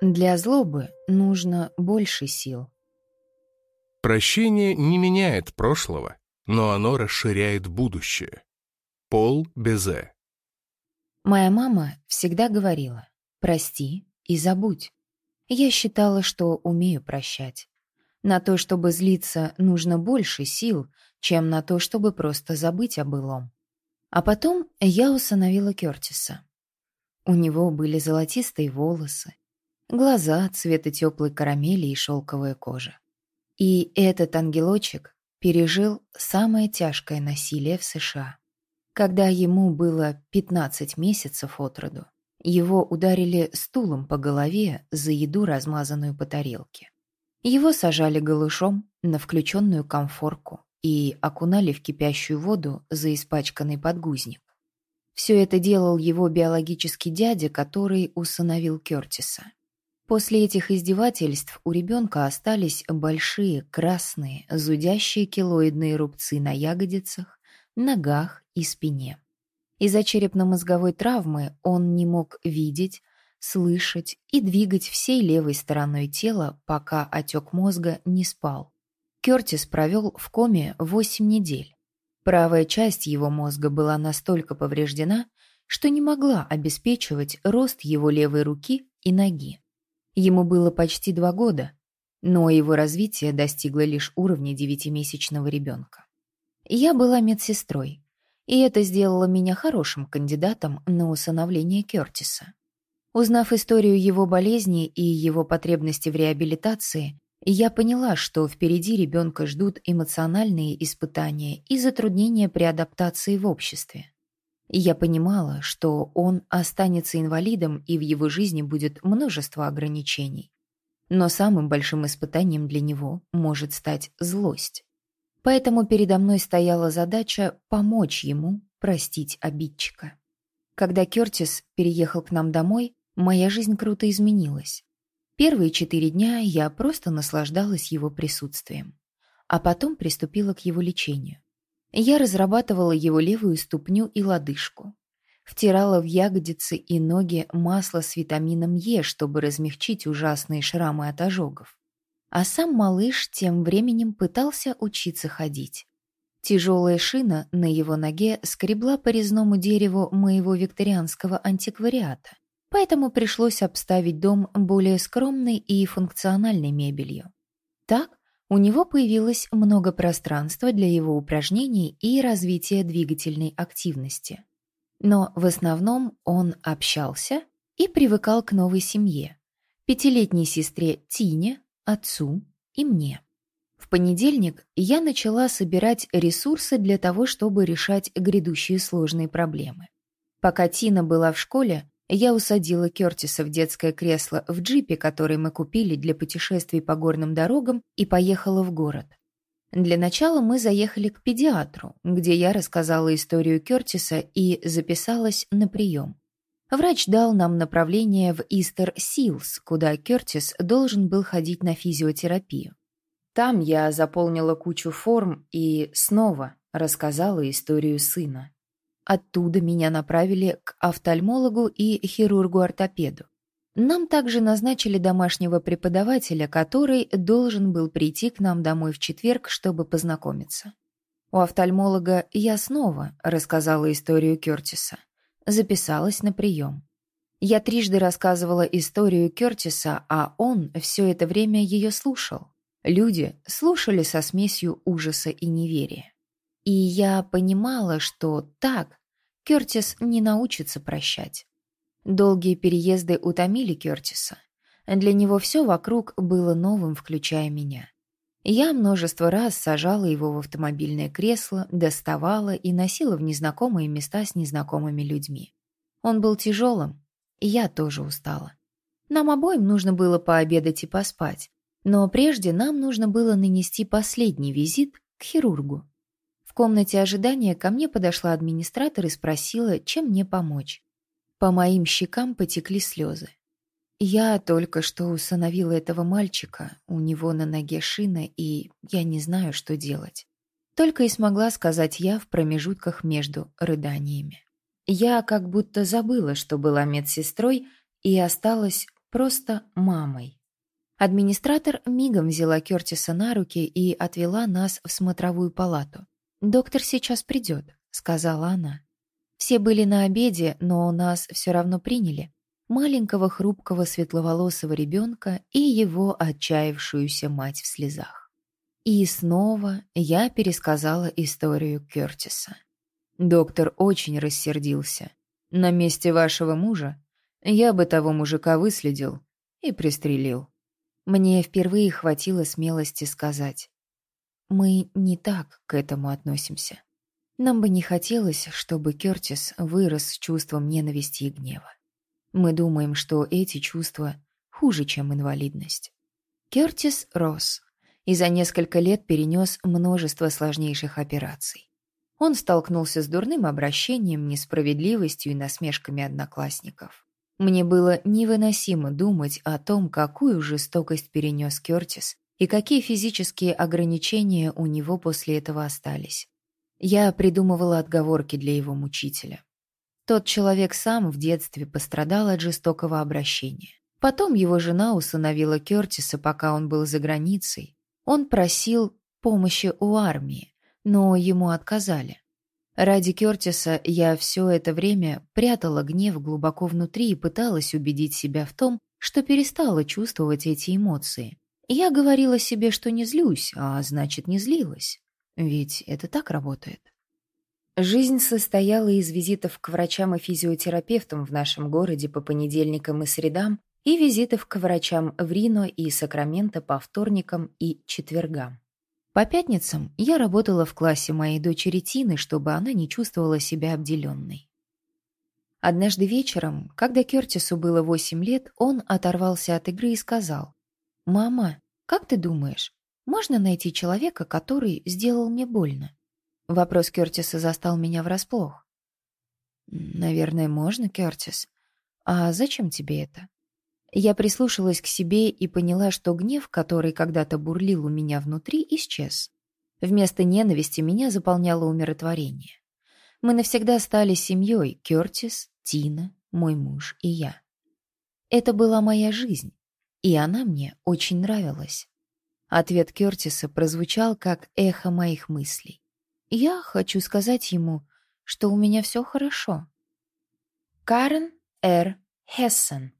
Для злобы нужно больше сил. Прощение не меняет прошлого, но оно расширяет будущее. Пол Безе Моя мама всегда говорила «прости и забудь». Я считала, что умею прощать. На то, чтобы злиться, нужно больше сил, чем на то, чтобы просто забыть о былом. А потом я усыновила Кёртиса. У него были золотистые волосы, глаза цвета теплой карамели и шелковая кожа. И этот ангелочек пережил самое тяжкое насилие в США. Когда ему было 15 месяцев от роду, его ударили стулом по голове за еду, размазанную по тарелке. Его сажали голышом на включенную комфорку и окунали в кипящую воду за испачканный подгузник. Все это делал его биологический дядя, который усыновил Кертиса. После этих издевательств у ребенка остались большие, красные, зудящие килоидные рубцы на ягодицах, ногах и спине. Из-за черепно-мозговой травмы он не мог видеть, слышать и двигать всей левой стороной тела, пока отек мозга не спал. Кертис провел в коме 8 недель. Правая часть его мозга была настолько повреждена, что не могла обеспечивать рост его левой руки и ноги. Ему было почти два года, но его развитие достигло лишь уровня девятимесячного ребенка. Я была медсестрой, и это сделало меня хорошим кандидатом на усыновление Кертиса. Узнав историю его болезни и его потребности в реабилитации, я поняла, что впереди ребенка ждут эмоциональные испытания и затруднения при адаптации в обществе. Я понимала, что он останется инвалидом и в его жизни будет множество ограничений. Но самым большим испытанием для него может стать злость. Поэтому передо мной стояла задача помочь ему простить обидчика. Когда Кертис переехал к нам домой, моя жизнь круто изменилась. Первые четыре дня я просто наслаждалась его присутствием, а потом приступила к его лечению. Я разрабатывала его левую ступню и лодыжку, втирала в ягодицы и ноги масло с витамином Е, чтобы размягчить ужасные шрамы от ожогов. А сам малыш тем временем пытался учиться ходить. Тяжелая шина на его ноге скребла по резному дереву моего викторианского антиквариата, поэтому пришлось обставить дом более скромной и функциональной мебелью. Так у него появилось много пространства для его упражнений и развития двигательной активности. Но в основном он общался и привыкал к новой семье, пятилетней сестре Тине, отцу и мне. В понедельник я начала собирать ресурсы для того, чтобы решать грядущие сложные проблемы. Пока Тина была в школе, я усадила Кертиса в детское кресло в джипе, который мы купили для путешествий по горным дорогам, и поехала в город. Для начала мы заехали к педиатру, где я рассказала историю Кертиса и записалась на прием. Врач дал нам направление в Истер Силс, куда Кертис должен был ходить на физиотерапию. Там я заполнила кучу форм и снова рассказала историю сына. Оттуда меня направили к офтальмологу и хирургу-ортопеду. Нам также назначили домашнего преподавателя, который должен был прийти к нам домой в четверг, чтобы познакомиться. У офтальмолога я снова рассказала историю Кертиса записалась на прием. Я трижды рассказывала историю Кертиса, а он все это время ее слушал. Люди слушали со смесью ужаса и неверия. И я понимала, что так Кертис не научится прощать. Долгие переезды утомили Кертиса. Для него все вокруг было новым, включая меня. Я множество раз сажала его в автомобильное кресло, доставала и носила в незнакомые места с незнакомыми людьми. Он был тяжелым, и я тоже устала. Нам обоим нужно было пообедать и поспать, но прежде нам нужно было нанести последний визит к хирургу. В комнате ожидания ко мне подошла администратор и спросила, чем мне помочь. По моим щекам потекли слезы. Я только что усыновила этого мальчика, у него на ноге шина, и я не знаю, что делать. Только и смогла сказать я в промежутках между рыданиями. Я как будто забыла, что была медсестрой, и осталась просто мамой. Администратор мигом взяла Кертиса на руки и отвела нас в смотровую палату. «Доктор сейчас придет», — сказала она. Все были на обеде, но нас все равно приняли. Маленького хрупкого светловолосого ребенка и его отчаявшуюся мать в слезах. И снова я пересказала историю Кертиса. Доктор очень рассердился. «На месте вашего мужа я бы того мужика выследил и пристрелил». Мне впервые хватило смелости сказать. «Мы не так к этому относимся». Нам бы не хотелось, чтобы Кертис вырос с чувством ненависти и гнева. Мы думаем, что эти чувства хуже, чем инвалидность. Кертис рос и за несколько лет перенес множество сложнейших операций. Он столкнулся с дурным обращением, несправедливостью и насмешками одноклассников. Мне было невыносимо думать о том, какую жестокость перенес Кертис и какие физические ограничения у него после этого остались. Я придумывала отговорки для его мучителя. Тот человек сам в детстве пострадал от жестокого обращения. Потом его жена усыновила Кертиса, пока он был за границей. Он просил помощи у армии, но ему отказали. Ради Кертиса я все это время прятала гнев глубоко внутри и пыталась убедить себя в том, что перестала чувствовать эти эмоции. Я говорила себе, что не злюсь, а значит, не злилась. Ведь это так работает. Жизнь состояла из визитов к врачам и физиотерапевтам в нашем городе по понедельникам и средам и визитов к врачам в Рино и Сакраменто по вторникам и четвергам. По пятницам я работала в классе моей дочери Тины, чтобы она не чувствовала себя обделенной. Однажды вечером, когда Кертису было восемь лет, он оторвался от игры и сказал, «Мама, как ты думаешь, можно найти человека, который сделал мне больно? Вопрос Кертиса застал меня врасплох. Наверное, можно, Кертис. А зачем тебе это? Я прислушалась к себе и поняла, что гнев, который когда-то бурлил у меня внутри, исчез. Вместо ненависти меня заполняло умиротворение. Мы навсегда стали семьей Кертис, Тина, мой муж и я. Это была моя жизнь, и она мне очень нравилась. Ответ Кертиса прозвучал как эхо моих мыслей. Я хочу сказать ему, что у меня все хорошо. Карен Р. Хессен